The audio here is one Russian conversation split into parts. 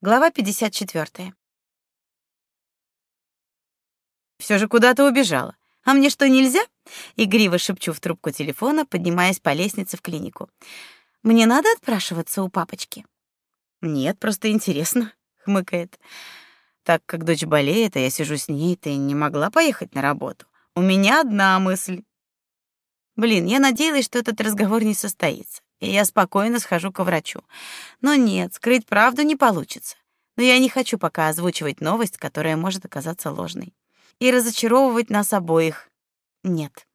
Глава 54. Все же куда-то убежала. А мне что, нельзя? Игриво шепчу в трубку телефона, поднимаясь по лестнице в клинику. Мне надо отпрашиваться у папочки. Нет, просто интересно, хмыкает. Так как дочь болеет, а я сижу с ней, ты не могла поехать на работу. У меня одна мысль. Блин, я надеялась, что этот разговор не состоится и я спокойно схожу к врачу. Но нет, скрыть правду не получится. Но я не хочу пока озвучивать новость, которая может оказаться ложной. И разочаровывать нас обоих. Нет.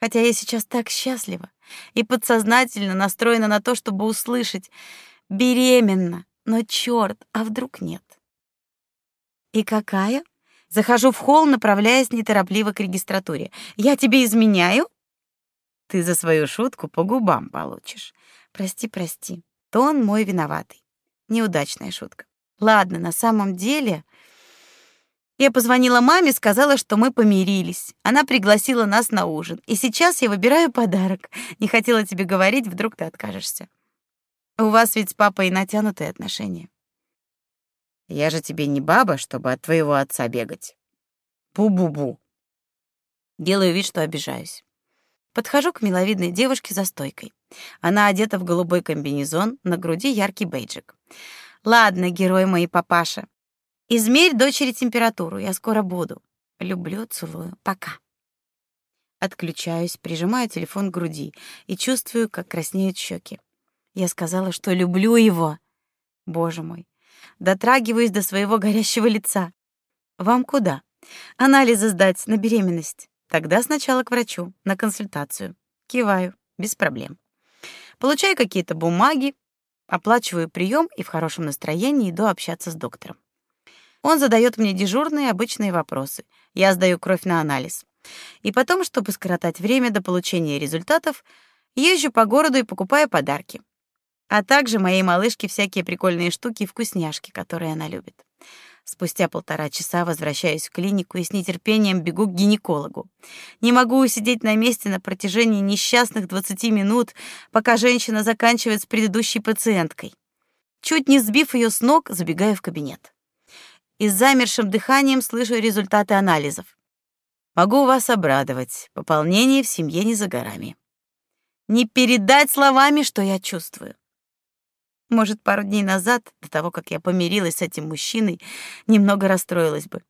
Хотя я сейчас так счастлива и подсознательно настроена на то, чтобы услышать беременна. Но чёрт, а вдруг нет? И какая? Захожу в холл, направляясь неторопливо к регистратуре. Я тебе изменяю? Ты за свою шутку по губам получишь. Прости, прости. Тон мой виноватый. Неудачная шутка. Ладно, на самом деле я позвонила маме, сказала, что мы помирились. Она пригласила нас на ужин. И сейчас я выбираю подарок. Не хотела тебе говорить, вдруг ты откажешься. У вас ведь с папой натянутые отношения. Я же тебе не баба, чтобы от твоего отца бегать. Бу-бу-бу. Делаю вид, что обижаюсь. Подхожу к миловидной девушке за стойкой. Она одета в голубой комбинезон, на груди яркий бейджик. Ладно, герой мой папаша. Измерь дочери температуру, я скоро буду. Люблю, целую. Пока. Отключаюсь, прижимаю телефон к груди и чувствую, как краснеют щеки. Я сказала, что люблю его. Боже мой. Дотрагиваюсь до своего горящего лица. Вам куда? Анализы сдать на беременность. Тогда сначала к врачу, на консультацию. Киваю, без проблем. Получаю какие-то бумаги, оплачиваю прием и в хорошем настроении иду общаться с доктором. Он задает мне дежурные обычные вопросы. Я сдаю кровь на анализ. И потом, чтобы скоротать время до получения результатов, езжу по городу и покупаю подарки. А также моей малышке всякие прикольные штуки и вкусняшки, которые она любит. Спустя полтора часа возвращаюсь в клинику и с нетерпением бегу к гинекологу. Не могу усидеть на месте на протяжении несчастных 20 минут, пока женщина заканчивает с предыдущей пациенткой. Чуть не сбив ее с ног, забегаю в кабинет. И с замершим дыханием слышу результаты анализов. Могу вас обрадовать. Пополнение в семье не за горами. Не передать словами, что я чувствую. Может, пару дней назад, до того, как я помирилась с этим мужчиной, немного расстроилась бы.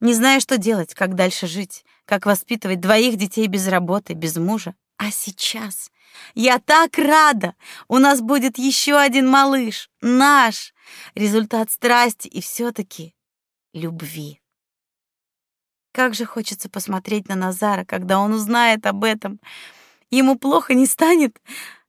Не знаю, что делать, как дальше жить, как воспитывать двоих детей без работы, без мужа. А сейчас я так рада! У нас будет еще один малыш, наш, результат страсти и все таки любви. Как же хочется посмотреть на Назара, когда он узнает об этом. Ему плохо не станет.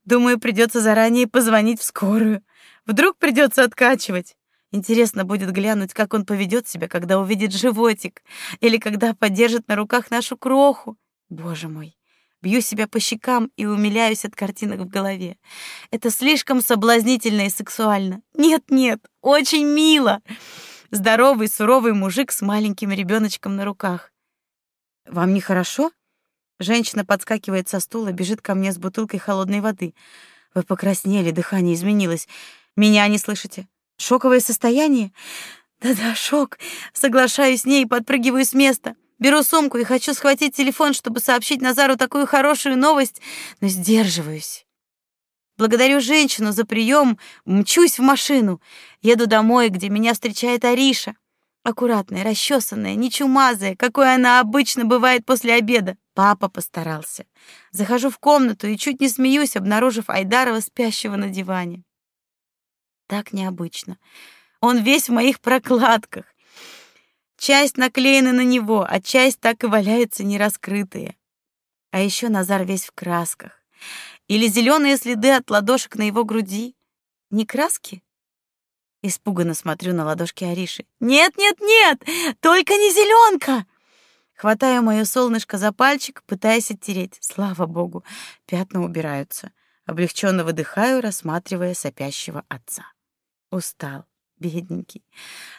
Думаю, придется заранее позвонить в скорую. Вдруг придется откачивать. Интересно будет глянуть, как он поведет себя, когда увидит животик, или когда подержит на руках нашу кроху. Боже мой, бью себя по щекам и умиляюсь от картинок в голове. Это слишком соблазнительно и сексуально. Нет-нет, очень мило. Здоровый, суровый мужик с маленьким ребеночком на руках. Вам нехорошо? Женщина подскакивает со стула, бежит ко мне с бутылкой холодной воды. Вы покраснели, дыхание изменилось. Меня не слышите? Шоковое состояние? Да-да, шок. Соглашаюсь с ней и подпрыгиваю с места. Беру сумку и хочу схватить телефон, чтобы сообщить Назару такую хорошую новость, но сдерживаюсь. Благодарю женщину за прием, мчусь в машину. Еду домой, где меня встречает Ариша. Аккуратная, расчесанная, не чумазая, какой она обычно бывает после обеда. Папа постарался. Захожу в комнату и чуть не смеюсь, обнаружив Айдарова спящего на диване так необычно. Он весь в моих прокладках. Часть наклеена на него, а часть так и валяется нераскрытая. А еще Назар весь в красках. Или зеленые следы от ладошек на его груди. Не краски? Испуганно смотрю на ладошки Ариши. Нет, нет, нет, только не зеленка. Хватаю моё солнышко за пальчик, пытаясь оттереть. Слава богу, пятна убираются. Облегченно выдыхаю, рассматривая сопящего отца. Устал, бедненький.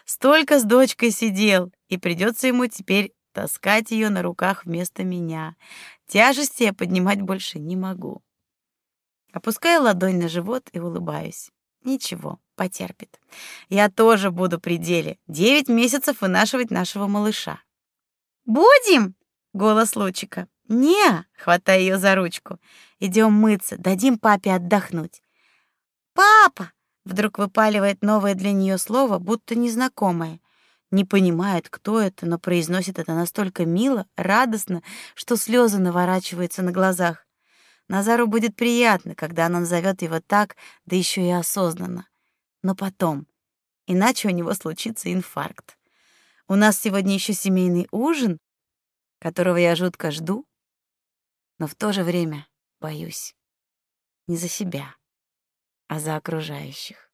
Столько с дочкой сидел, и придется ему теперь таскать ее на руках вместо меня. Тяжести я поднимать больше не могу. Опускаю ладонь на живот и улыбаюсь. Ничего, потерпит. Я тоже буду при деле. Девять месяцев вынашивать нашего малыша. Будем? Голос Лучика. Не, хватай ее за ручку. Идем мыться, дадим папе отдохнуть. Папа, вдруг выпаливает новое для нее слово, будто незнакомое. Не понимает, кто это, но произносит это настолько мило, радостно, что слезы наворачиваются на глазах. Назару будет приятно, когда она назовет его так, да еще и осознанно. Но потом, иначе у него случится инфаркт. У нас сегодня еще семейный ужин, которого я жутко жду, но в то же время боюсь. Не за себя, а за окружающих.